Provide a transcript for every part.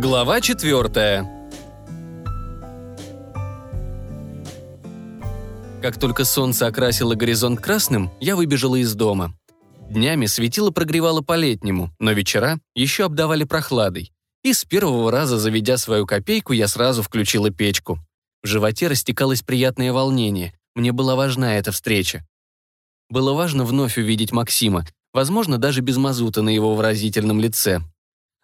Глава четвертая. Как только солнце окрасило горизонт красным, я выбежала из дома. Днями светило прогревало по-летнему, но вечера еще обдавали прохладой. И с первого раза, заведя свою копейку, я сразу включила печку. В животе растекалось приятное волнение. Мне была важна эта встреча. Было важно вновь увидеть Максима, возможно, даже без мазута на его выразительном лице.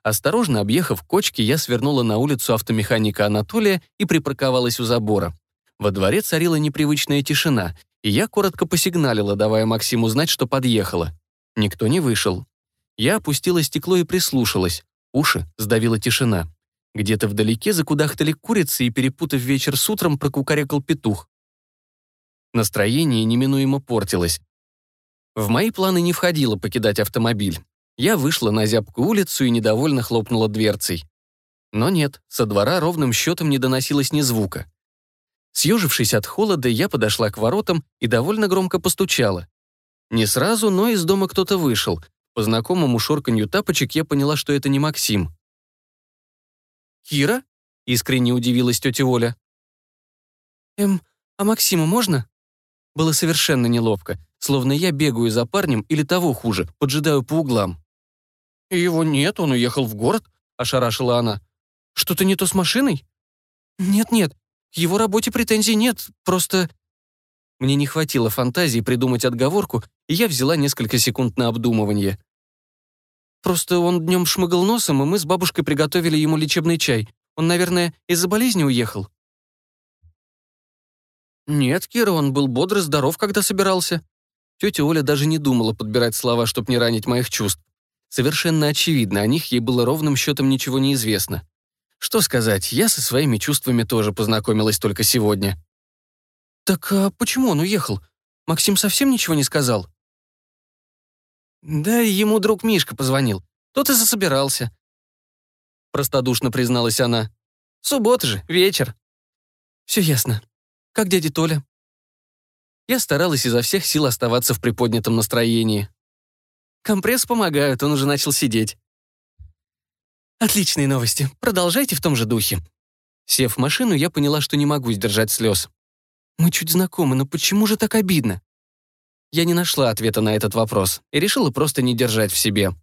Осторожно объехав кочки, я свернула на улицу автомеханика Анатолия и припарковалась у забора. Во дворе царила непривычная тишина, и я коротко посигналила, давая Максиму знать, что подъехала. Никто не вышел. Я опустила стекло и прислушалась. Уши сдавила тишина. Где-то вдалеке закудахтали курицы и, перепутав вечер с утром, прокукарекал петух. Настроение неминуемо портилось. В мои планы не входило покидать автомобиль. Я вышла на зябкую улицу и недовольно хлопнула дверцей. Но нет, со двора ровным счетом не доносилось ни звука. Съежившись от холода, я подошла к воротам и довольно громко постучала. Не сразу, но из дома кто-то вышел. По знакомому шорканью тапочек я поняла, что это не Максим. «Кира?» — искренне удивилась тетя Оля. «Эм, а Максиму можно?» Было совершенно неловко, словно я бегаю за парнем или того хуже, поджидаю по углам. «Его нет, он уехал в город», — ошарашила она. «Что-то не то с машиной?» «Нет-нет, к его работе претензий нет, просто...» Мне не хватило фантазии придумать отговорку, и я взяла несколько секунд на обдумывание. Просто он днем шмыгал носом, и мы с бабушкой приготовили ему лечебный чай. Он, наверное, из-за болезни уехал. Нет, Кира, он был бодр и здоров, когда собирался. Тетя Оля даже не думала подбирать слова, чтобы не ранить моих чувств. Совершенно очевидно, о них ей было ровным счетом ничего не известно. Что сказать, я со своими чувствами тоже познакомилась только сегодня. «Так а почему он уехал? Максим совсем ничего не сказал?» «Да, ему друг Мишка позвонил. Тот и засобирался». Простодушно призналась она. «Суббота же, вечер». «Все ясно. Как дядя Толя?» Я старалась изо всех сил оставаться в приподнятом настроении. Компресс помогает, он уже начал сидеть. Отличные новости. Продолжайте в том же духе. Сев в машину, я поняла, что не могу сдержать слез. Мы чуть знакомы, но почему же так обидно? Я не нашла ответа на этот вопрос и решила просто не держать в себе.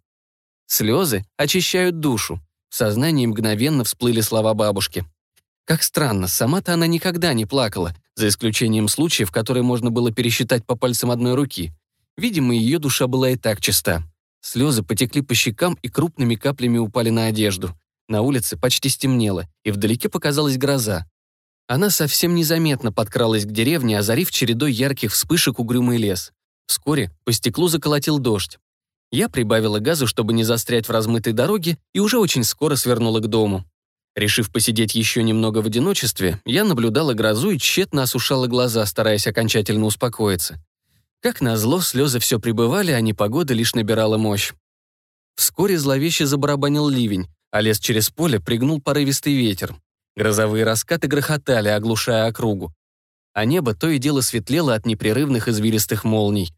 Слезы очищают душу. В сознании мгновенно всплыли слова бабушки. Как странно, сама-то она никогда не плакала, за исключением случаев, которые можно было пересчитать по пальцам одной руки. Видимо, ее душа была и так чиста. Слезы потекли по щекам и крупными каплями упали на одежду. На улице почти стемнело, и вдалеке показалась гроза. Она совсем незаметно подкралась к деревне, озарив чередой ярких вспышек угрюмый лес. Вскоре по стеклу заколотил дождь. Я прибавила газу, чтобы не застрять в размытой дороге, и уже очень скоро свернула к дому. Решив посидеть еще немного в одиночестве, я наблюдала грозу и тщетно осушала глаза, стараясь окончательно успокоиться. Как назло, слезы все прибывали, а непогода лишь набирала мощь. Вскоре зловеще забарабанил ливень, а лес через поле пригнул порывистый ветер. Грозовые раскаты грохотали, оглушая округу. А небо то и дело светлело от непрерывных извилистых молний.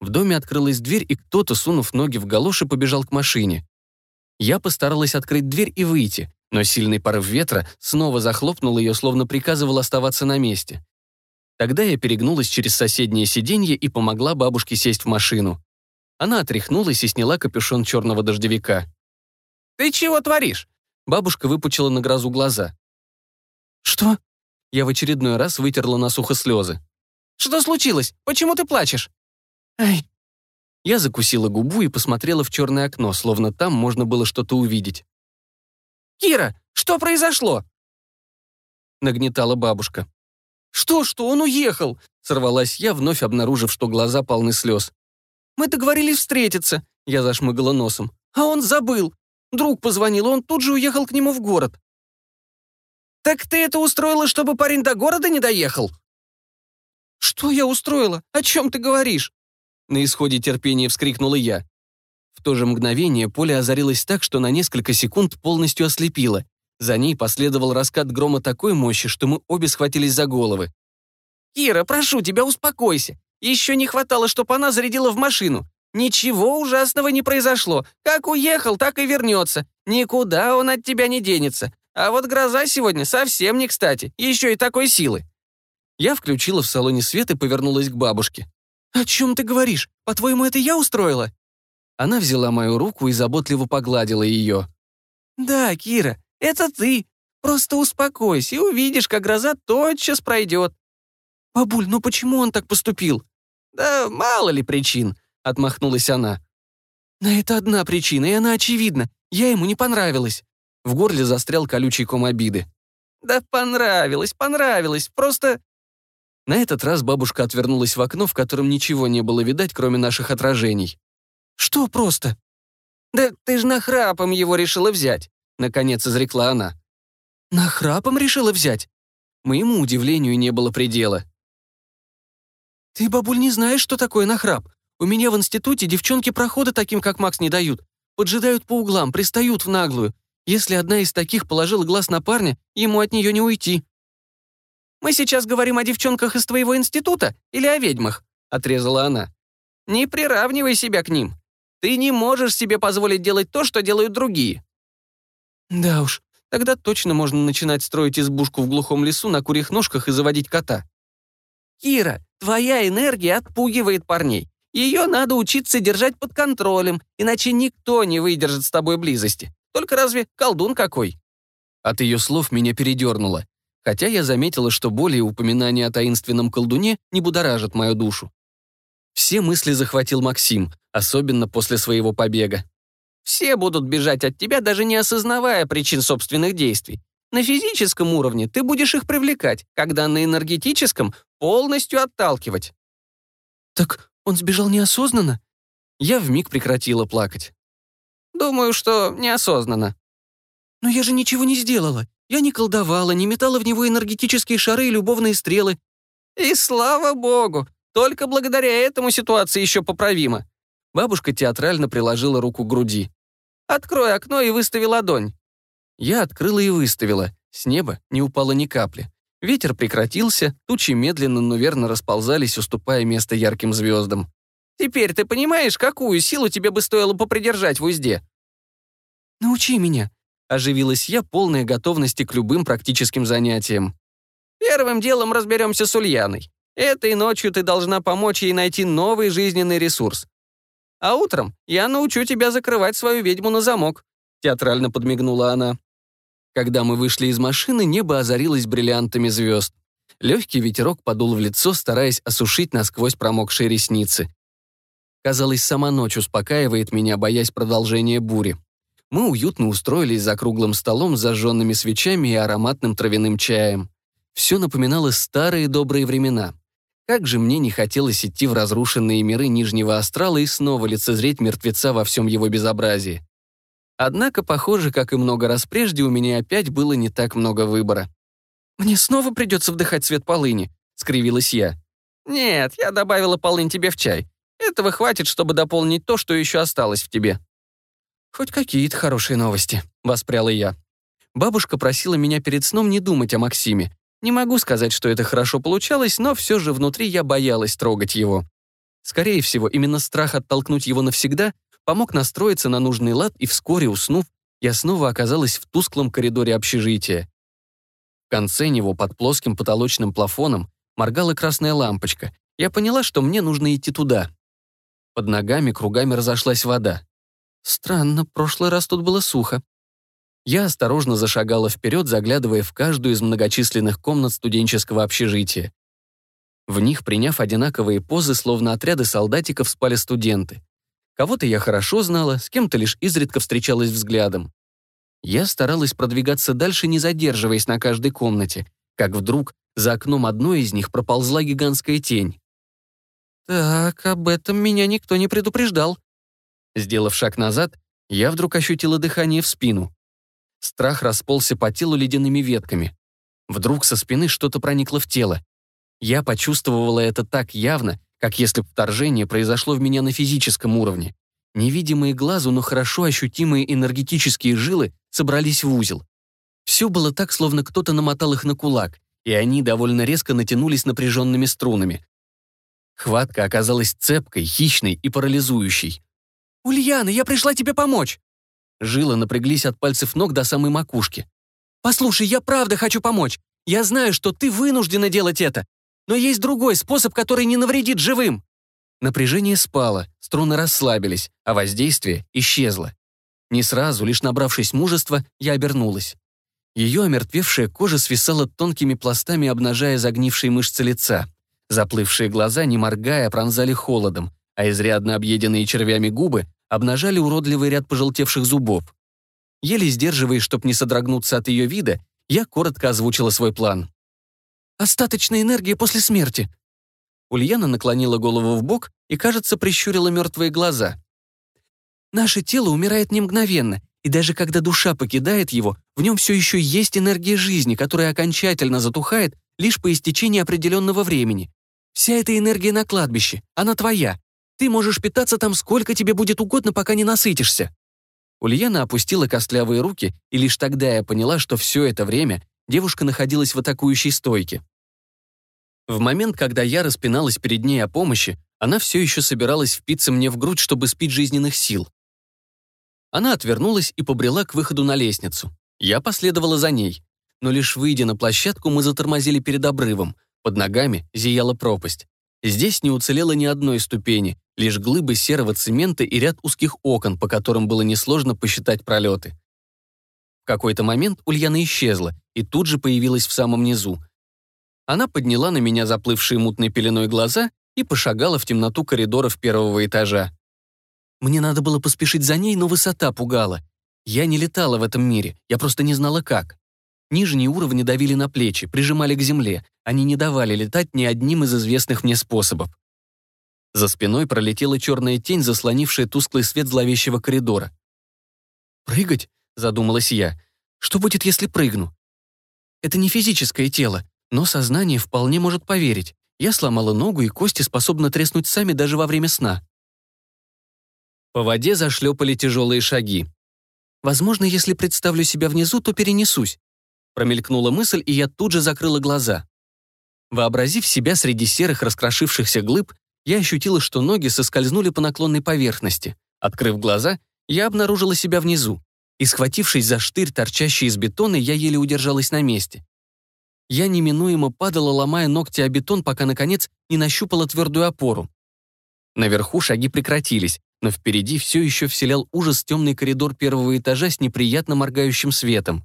В доме открылась дверь, и кто-то, сунув ноги в галоши, побежал к машине. Я постаралась открыть дверь и выйти, но сильный порыв ветра снова захлопнул ее, словно приказывал оставаться на месте. Тогда я перегнулась через соседнее сиденье и помогла бабушке сесть в машину. Она отряхнулась и сняла капюшон черного дождевика. «Ты чего творишь?» Бабушка выпучила на грозу глаза. «Что?» Я в очередной раз вытерла на сухо слезы. «Что случилось? Почему ты плачешь?» «Ай!» Я закусила губу и посмотрела в черное окно, словно там можно было что-то увидеть. «Кира, что произошло?» Нагнетала бабушка. «Что-что, он уехал!» — сорвалась я, вновь обнаружив, что глаза полны слез. «Мы договорились встретиться», — я зашмыгала носом. «А он забыл. Друг позвонил, он тут же уехал к нему в город». «Так ты это устроила, чтобы парень до города не доехал?» «Что я устроила? О чем ты говоришь?» На исходе терпения вскрикнула я. В то же мгновение поле озарилось так, что на несколько секунд полностью ослепило. За ней последовал раскат грома такой мощи, что мы обе схватились за головы. «Кира, прошу тебя, успокойся. Еще не хватало, чтобы она зарядила в машину. Ничего ужасного не произошло. Как уехал, так и вернется. Никуда он от тебя не денется. А вот гроза сегодня совсем не кстати. Еще и такой силы». Я включила в салоне свет и повернулась к бабушке. «О чем ты говоришь? По-твоему, это я устроила?» Она взяла мою руку и заботливо погладила ее. «Да, Кира, это ты. Просто успокойся и увидишь, как гроза тотчас пройдет». «Бабуль, ну почему он так поступил?» «Да мало ли причин», — отмахнулась она. «На это одна причина, и она очевидна. Я ему не понравилась». В горле застрял колючий ком обиды. «Да понравилось, понравилось, просто...» На этот раз бабушка отвернулась в окно, в котором ничего не было видать, кроме наших отражений. «Что просто?» «Да ты ж нахрапом его решила взять», — наконец изрекла она. «Нахрапом решила взять?» Моему удивлению не было предела. «Ты, бабуль, не знаешь, что такое нахрап? У меня в институте девчонки прохода таким, как Макс, не дают. Поджидают по углам, пристают в наглую. Если одна из таких положила глаз на парня, ему от нее не уйти». «Мы сейчас говорим о девчонках из твоего института или о ведьмах?» — отрезала она. «Не приравнивай себя к ним. Ты не можешь себе позволить делать то, что делают другие». «Да уж, тогда точно можно начинать строить избушку в глухом лесу на курьих ножках и заводить кота». «Кира, твоя энергия отпугивает парней. Ее надо учиться держать под контролем, иначе никто не выдержит с тобой близости. Только разве колдун какой?» От ее слов меня передернуло, хотя я заметила, что более упоминания о таинственном колдуне не будоражат мою душу. Все мысли захватил Максим, особенно после своего побега. Все будут бежать от тебя, даже не осознавая причин собственных действий. На физическом уровне ты будешь их привлекать, когда на энергетическом — полностью отталкивать. Так он сбежал неосознанно? Я вмиг прекратила плакать. Думаю, что неосознанно. Но я же ничего не сделала. Я не колдовала, не метала в него энергетические шары и любовные стрелы. И слава богу, только благодаря этому ситуация еще поправима». Бабушка театрально приложила руку к груди. «Открой окно и выстави ладонь». Я открыла и выставила. С неба не упало ни капли. Ветер прекратился, тучи медленно, но верно расползались, уступая место ярким звездам. «Теперь ты понимаешь, какую силу тебе бы стоило попридержать в узде?» «Научи меня», — оживилась я, полная готовности к любым практическим занятиям. «Первым делом разберемся с Ульяной. Этой ночью ты должна помочь ей найти новый жизненный ресурс. А утром я научу тебя закрывать свою ведьму на замок», — театрально подмигнула она. Когда мы вышли из машины, небо озарилось бриллиантами звезд. Легкий ветерок подул в лицо, стараясь осушить насквозь промокшие ресницы. Казалось, сама ночь успокаивает меня, боясь продолжения бури. Мы уютно устроились за круглым столом с зажженными свечами и ароматным травяным чаем. Все напоминало старые добрые времена. Как же мне не хотелось идти в разрушенные миры Нижнего Астрала и снова лицезреть мертвеца во всем его безобразии. Однако, похоже, как и много раз прежде, у меня опять было не так много выбора. «Мне снова придется вдыхать цвет полыни», — скривилась я. «Нет, я добавила полынь тебе в чай. Этого хватит, чтобы дополнить то, что еще осталось в тебе». «Хоть какие-то хорошие новости», — воспряла я. Бабушка просила меня перед сном не думать о Максиме, не могу сказать, что это хорошо получалось, но все же внутри я боялась трогать его. Скорее всего, именно страх оттолкнуть его навсегда помог настроиться на нужный лад, и вскоре, уснув, я снова оказалась в тусклом коридоре общежития. В конце него, под плоским потолочным плафоном, моргала красная лампочка. Я поняла, что мне нужно идти туда. Под ногами кругами разошлась вода. Странно, прошлый раз тут было сухо. Я осторожно зашагала вперед, заглядывая в каждую из многочисленных комнат студенческого общежития. В них, приняв одинаковые позы, словно отряды солдатиков, спали студенты. Кого-то я хорошо знала, с кем-то лишь изредка встречалась взглядом. Я старалась продвигаться дальше, не задерживаясь на каждой комнате, как вдруг за окном одной из них проползла гигантская тень. «Так, об этом меня никто не предупреждал». Сделав шаг назад, я вдруг ощутила дыхание в спину. Страх расползся по телу ледяными ветками. Вдруг со спины что-то проникло в тело. Я почувствовала это так явно, как если вторжение произошло в меня на физическом уровне. Невидимые глазу, но хорошо ощутимые энергетические жилы собрались в узел. Все было так, словно кто-то намотал их на кулак, и они довольно резко натянулись напряженными струнами. Хватка оказалась цепкой, хищной и парализующей. «Ульяна, я пришла тебе помочь!» Жилы напряглись от пальцев ног до самой макушки. «Послушай, я правда хочу помочь. Я знаю, что ты вынуждена делать это. Но есть другой способ, который не навредит живым». Напряжение спало, струны расслабились, а воздействие исчезло. Не сразу, лишь набравшись мужества, я обернулась. Ее омертвевшая кожа свисала тонкими пластами, обнажая загнившие мышцы лица. Заплывшие глаза, не моргая, пронзали холодом, а изрядно объеденные червями губы обнажали уродливый ряд пожелтевших зубов. Еле сдерживаясь, чтоб не содрогнуться от ее вида, я коротко озвучила свой план. «Остаточная энергия после смерти». Ульяна наклонила голову в бок и, кажется, прищурила мертвые глаза. «Наше тело умирает не мгновенно, и даже когда душа покидает его, в нем все еще есть энергия жизни, которая окончательно затухает лишь по истечении определенного времени. Вся эта энергия на кладбище, она твоя. Ты можешь питаться там сколько тебе будет угодно, пока не насытишься». Ульяна опустила костлявые руки, и лишь тогда я поняла, что все это время девушка находилась в атакующей стойке. В момент, когда я распиналась перед ней о помощи, она все еще собиралась впиться мне в грудь, чтобы спить жизненных сил. Она отвернулась и побрела к выходу на лестницу. Я последовала за ней. Но лишь выйдя на площадку, мы затормозили перед обрывом. Под ногами зияла пропасть. Здесь не уцелело ни одной ступени, лишь глыбы серого цемента и ряд узких окон, по которым было несложно посчитать пролеты. В какой-то момент Ульяна исчезла и тут же появилась в самом низу. Она подняла на меня заплывшие мутной пеленой глаза и пошагала в темноту коридоров первого этажа. Мне надо было поспешить за ней, но высота пугала. Я не летала в этом мире, я просто не знала как. Нижние уровни давили на плечи, прижимали к земле, они не давали летать ни одним из известных мне способов. За спиной пролетела черная тень, заслонившая тусклый свет зловещего коридора. «Прыгать?» — задумалась я. «Что будет, если прыгну?» Это не физическое тело, но сознание вполне может поверить. Я сломала ногу, и кости способны треснуть сами даже во время сна. По воде зашлепали тяжелые шаги. «Возможно, если представлю себя внизу, то перенесусь». Промелькнула мысль, и я тут же закрыла глаза. Вообразив себя среди серых раскрошившихся глыб, я ощутила, что ноги соскользнули по наклонной поверхности. Открыв глаза, я обнаружила себя внизу. И, схватившись за штырь, торчащий из бетона, я еле удержалась на месте. Я неминуемо падала, ломая ногти о бетон, пока, наконец, не нащупала твердую опору. Наверху шаги прекратились, но впереди все еще вселял ужас темный коридор первого этажа с неприятно моргающим светом.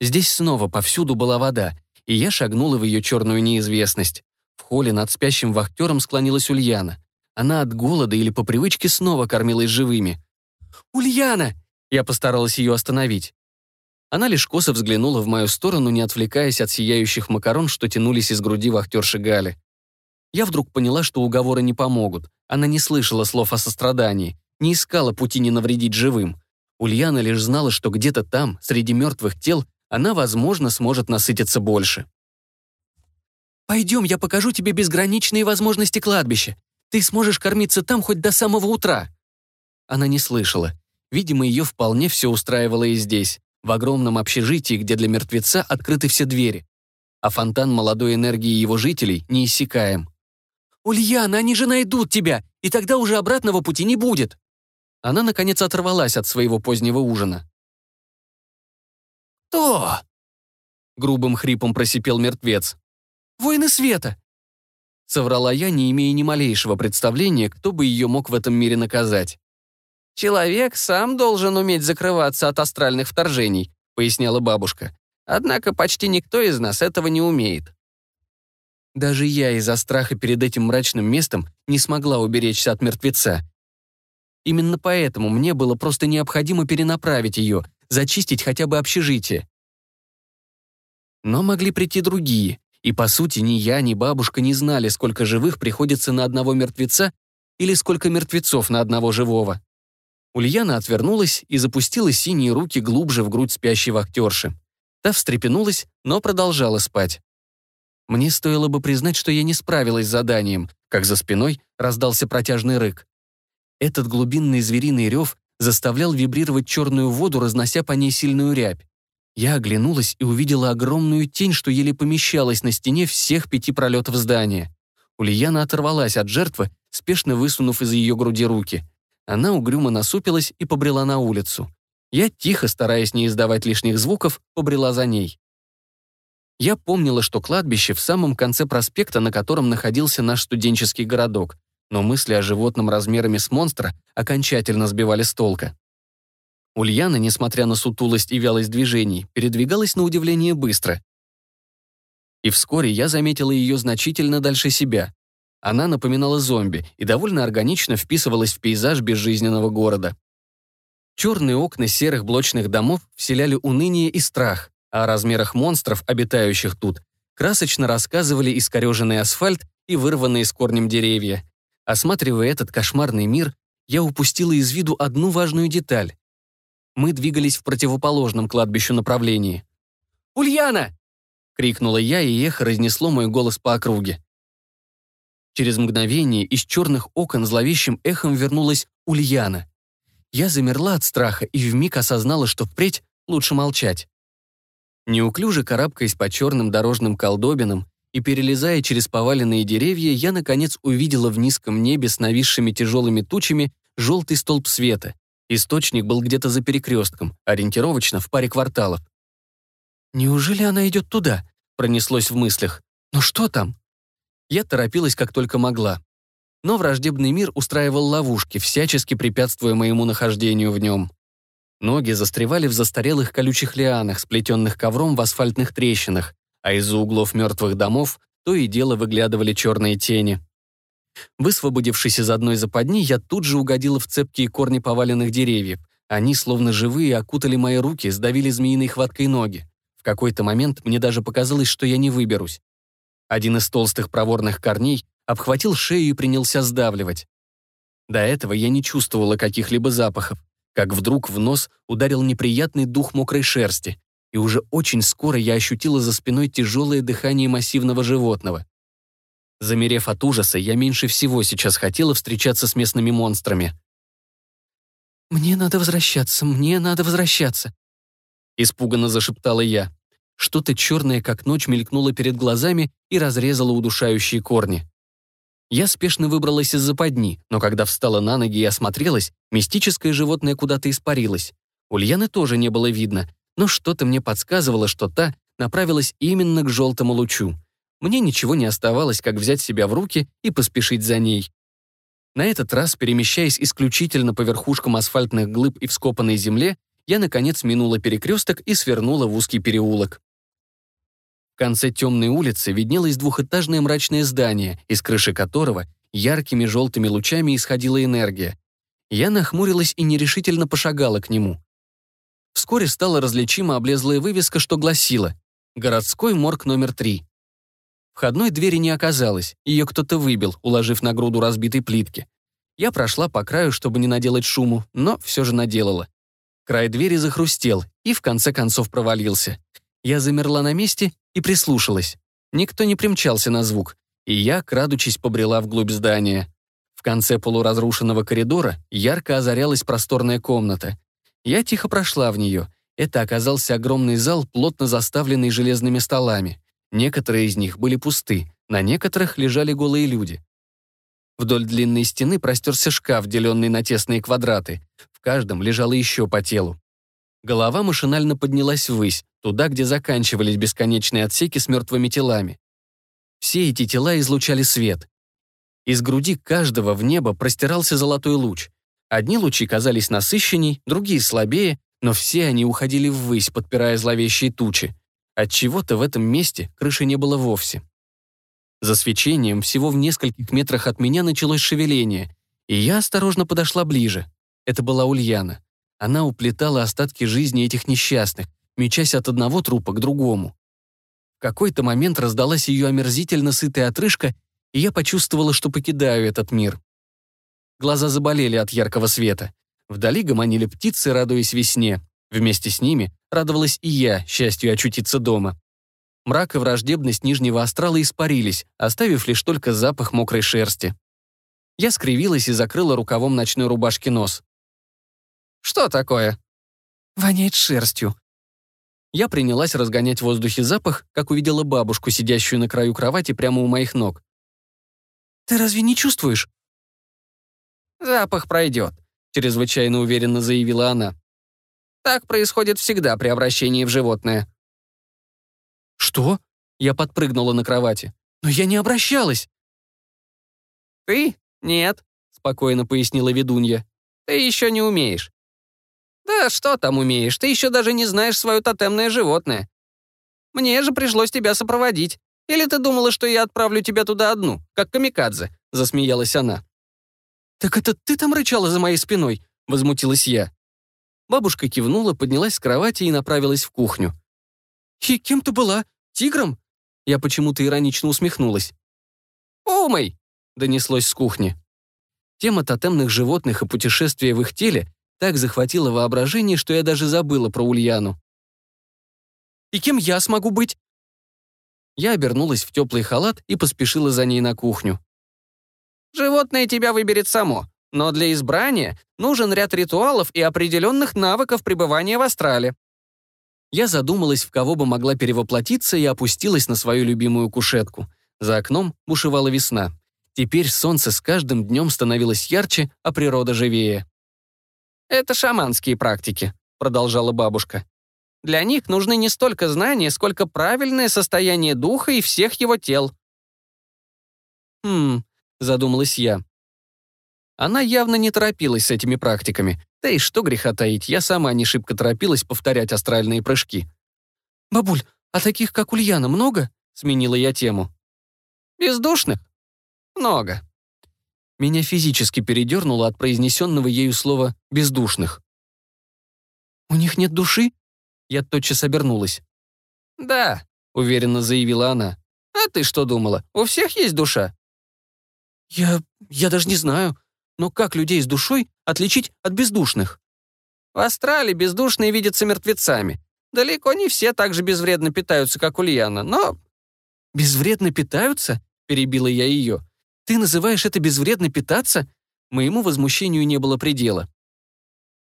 Здесь снова повсюду была вода, и я шагнула в ее черную неизвестность. В холле над спящим вахтером склонилась Ульяна. Она от голода или по привычке снова кормилась живыми. «Ульяна!» Я постаралась ее остановить. Она лишь косо взглянула в мою сторону, не отвлекаясь от сияющих макарон, что тянулись из груди вахтерши Гали. Я вдруг поняла, что уговоры не помогут. Она не слышала слов о сострадании, не искала пути не навредить живым. Ульяна лишь знала, что где-то там, среди мертвых тел, она, возможно, сможет насытиться больше. «Пойдем, я покажу тебе безграничные возможности кладбища. Ты сможешь кормиться там хоть до самого утра». Она не слышала. Видимо, ее вполне все устраивало и здесь, в огромном общежитии, где для мертвеца открыты все двери. А фонтан молодой энергии его жителей неиссякаем. «Ульяна, они же найдут тебя, и тогда уже обратного пути не будет!» Она, наконец, оторвалась от своего позднего ужина. «Кто?» Грубым хрипом просипел мертвец. «Воины света!» Соврала я, не имея ни малейшего представления, кто бы ее мог в этом мире наказать. «Человек сам должен уметь закрываться от астральных вторжений», поясняла бабушка. «Однако почти никто из нас этого не умеет». Даже я из-за страха перед этим мрачным местом не смогла уберечься от мертвеца. Именно поэтому мне было просто необходимо перенаправить ее, зачистить хотя бы общежитие. Но могли прийти другие, и, по сути, ни я, ни бабушка не знали, сколько живых приходится на одного мертвеца или сколько мертвецов на одного живого. Ульяна отвернулась и запустила синие руки глубже в грудь спящей вахтерши. Та встрепенулась, но продолжала спать. Мне стоило бы признать, что я не справилась с заданием, как за спиной раздался протяжный рык. Этот глубинный звериный рев заставлял вибрировать черную воду, разнося по ней сильную рябь. Я оглянулась и увидела огромную тень, что еле помещалась на стене всех пяти пролетов здания. Ульяна оторвалась от жертвы, спешно высунув из ее груди руки. Она угрюмо насупилась и побрела на улицу. Я, тихо, стараясь не издавать лишних звуков, побрела за ней. Я помнила, что кладбище в самом конце проспекта, на котором находился наш студенческий городок, но мысли о животном размерами с монстра окончательно сбивали с толка. Ульяна, несмотря на сутулость и вялость движений, передвигалась на удивление быстро. И вскоре я заметила ее значительно дальше себя. Она напоминала зомби и довольно органично вписывалась в пейзаж безжизненного города. Черные окна серых блочных домов вселяли уныние и страх, а о размерах монстров, обитающих тут, красочно рассказывали искореженный асфальт и вырванные с корнем деревья. Осматривая этот кошмарный мир, я упустила из виду одну важную деталь. Мы двигались в противоположном кладбищу направлении. «Ульяна!» — крикнула я, и эхо разнесло мой голос по округе. Через мгновение из черных окон зловещим эхом вернулась Ульяна. Я замерла от страха и вмиг осознала, что впредь лучше молчать. Неуклюже карабкаясь по черным дорожным колдобинам и перелезая через поваленные деревья, я, наконец, увидела в низком небе с нависшими тяжелыми тучами желтый столб света, Источник был где-то за перекрестком, ориентировочно в паре кварталов. «Неужели она идет туда?» — пронеслось в мыслях. «Но что там?» Я торопилась как только могла. Но враждебный мир устраивал ловушки, всячески препятствуя моему нахождению в нем. Ноги застревали в застарелых колючих лианах, сплетенных ковром в асфальтных трещинах, а из-за углов мертвых домов то и дело выглядывали черные тени. Высвободившись из одной западни, я тут же угодила в цепкие корни поваленных деревьев. Они, словно живые, окутали мои руки, сдавили змеиной хваткой ноги. В какой-то момент мне даже показалось, что я не выберусь. Один из толстых проворных корней обхватил шею и принялся сдавливать. До этого я не чувствовала каких-либо запахов, как вдруг в нос ударил неприятный дух мокрой шерсти, и уже очень скоро я ощутила за спиной тяжелое дыхание массивного животного. Замерев от ужаса, я меньше всего сейчас хотела встречаться с местными монстрами. «Мне надо возвращаться, мне надо возвращаться», — испуганно зашептала я. Что-то черное, как ночь, мелькнуло перед глазами и разрезало удушающие корни. Я спешно выбралась из западни, но когда встала на ноги и осмотрелась, мистическое животное куда-то испарилось. Ульяны тоже не было видно, но что-то мне подсказывало, что та направилась именно к желтому лучу. Мне ничего не оставалось, как взять себя в руки и поспешить за ней. На этот раз, перемещаясь исключительно по верхушкам асфальтных глыб и вскопанной земле, я, наконец, минула перекресток и свернула в узкий переулок. В конце темной улицы виднелось двухэтажное мрачное здание, из крыши которого яркими желтыми лучами исходила энергия. Я нахмурилась и нерешительно пошагала к нему. Вскоре стала различима облезлая вывеска, что гласила «Городской морг номер три». Входной двери не оказалось, ее кто-то выбил, уложив на груду разбитой плитки. Я прошла по краю, чтобы не наделать шуму, но все же наделала. Край двери захрустел и в конце концов провалился. Я замерла на месте и прислушалась. Никто не примчался на звук, и я, крадучись, побрела вглубь здания. В конце полуразрушенного коридора ярко озарялась просторная комната. Я тихо прошла в нее. Это оказался огромный зал, плотно заставленный железными столами. Некоторые из них были пусты, на некоторых лежали голые люди. Вдоль длинной стены простерся шкаф, деленный на тесные квадраты. В каждом лежало еще по телу. Голова машинально поднялась ввысь, туда, где заканчивались бесконечные отсеки с мертвыми телами. Все эти тела излучали свет. Из груди каждого в небо простирался золотой луч. Одни лучи казались насыщенней, другие слабее, но все они уходили ввысь, подпирая зловещие тучи. От чего то в этом месте крыши не было вовсе. За свечением всего в нескольких метрах от меня началось шевеление, и я осторожно подошла ближе. Это была Ульяна. Она уплетала остатки жизни этих несчастных, мечась от одного трупа к другому. В какой-то момент раздалась ее омерзительно сытая отрыжка, и я почувствовала, что покидаю этот мир. Глаза заболели от яркого света. Вдали гомонили птицы, радуясь весне. Вместе с ними радовалась и я, счастью очутиться дома. Мрак и враждебность нижнего астрала испарились, оставив лишь только запах мокрой шерсти. Я скривилась и закрыла рукавом ночной рубашки нос. «Что такое?» «Воняет шерстью». Я принялась разгонять в воздухе запах, как увидела бабушку, сидящую на краю кровати прямо у моих ног. Ты разве не чувствуешь?» «Запах пройдет», — чрезвычайно уверенно заявила она. «Так происходит всегда при обращении в животное». «Что?» — я подпрыгнула на кровати. «Но я не обращалась». «Ты? Нет», — спокойно пояснила ведунья. «Ты еще не умеешь». «Да что там умеешь? Ты еще даже не знаешь свое тотемное животное. Мне же пришлось тебя сопроводить. Или ты думала, что я отправлю тебя туда одну, как камикадзе?» — засмеялась она. «Так это ты там рычала за моей спиной?» — возмутилась я. Бабушка кивнула, поднялась с кровати и направилась в кухню. «И кем ты была? Тигром?» Я почему-то иронично усмехнулась. «Умой!» — донеслось с кухни. Тема тотемных животных и путешествия в их теле так захватила воображение, что я даже забыла про Ульяну. «И кем я смогу быть?» Я обернулась в теплый халат и поспешила за ней на кухню. «Животное тебя выберет само, но для избрания нужен ряд ритуалов и определенных навыков пребывания в астрале». Я задумалась, в кого бы могла перевоплотиться, и опустилась на свою любимую кушетку. За окном бушевала весна. Теперь солнце с каждым днем становилось ярче, а природа живее. «Это шаманские практики», — продолжала бабушка. Для них нужны не столько знания, сколько правильное состояние духа и всех его тел. «Хм», — задумалась я. Она явно не торопилась с этими практиками. Да и что греха таить, я сама не шибко торопилась повторять астральные прыжки. «Бабуль, а таких, как Ульяна, много?» — сменила я тему. «Бездушных? Много». Меня физически передернуло от произнесенного ею слова «бездушных». «У них нет души?» Я тотчас обернулась. «Да», — уверенно заявила она. «А ты что думала? У всех есть душа?» «Я... я даже не знаю. Но как людей с душой отличить от бездушных?» «В Астрале бездушные видятся мертвецами. Далеко не все так же безвредно питаются, как Ульяна, но...» «Безвредно питаются?» — перебила я ее. «Ты называешь это безвредно питаться?» Моему возмущению не было предела.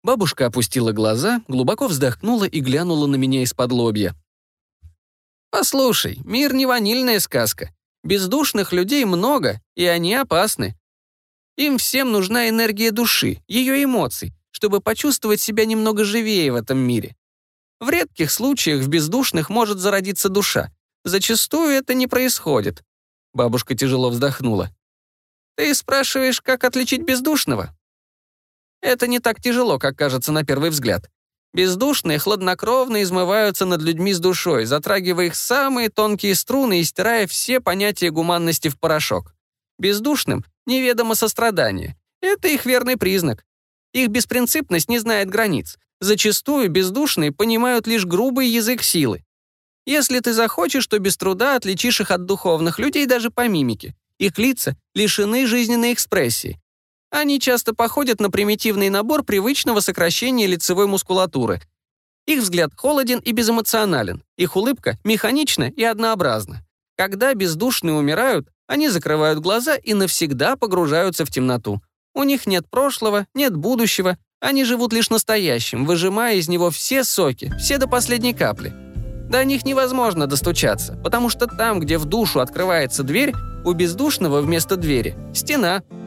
Бабушка опустила глаза, глубоко вздохнула и глянула на меня из-под лобья. «Послушай, мир не ванильная сказка. Бездушных людей много, и они опасны. Им всем нужна энергия души, ее эмоций, чтобы почувствовать себя немного живее в этом мире. В редких случаях в бездушных может зародиться душа. Зачастую это не происходит». Бабушка тяжело вздохнула. «Ты спрашиваешь, как отличить бездушного? Это не так тяжело, как кажется на первый взгляд. Бездушные хладнокровно измываются над людьми с душой, затрагивая их самые тонкие струны и стирая все понятия гуманности в порошок. Бездушным неведомо сострадание. Это их верный признак. Их беспринципность не знает границ. Зачастую бездушные понимают лишь грубый язык силы. Если ты захочешь, то без труда отличишь их от духовных людей даже по мимике. Их лица лишены жизненной экспрессии. Они часто походят на примитивный набор привычного сокращения лицевой мускулатуры. Их взгляд холоден и безэмоционален, их улыбка механична и однообразна. Когда бездушные умирают, они закрывают глаза и навсегда погружаются в темноту. У них нет прошлого, нет будущего, они живут лишь настоящим, выжимая из него все соки, все до последней капли. До них невозможно достучаться, потому что там, где в душу открывается дверь, у бездушного вместо двери — стена —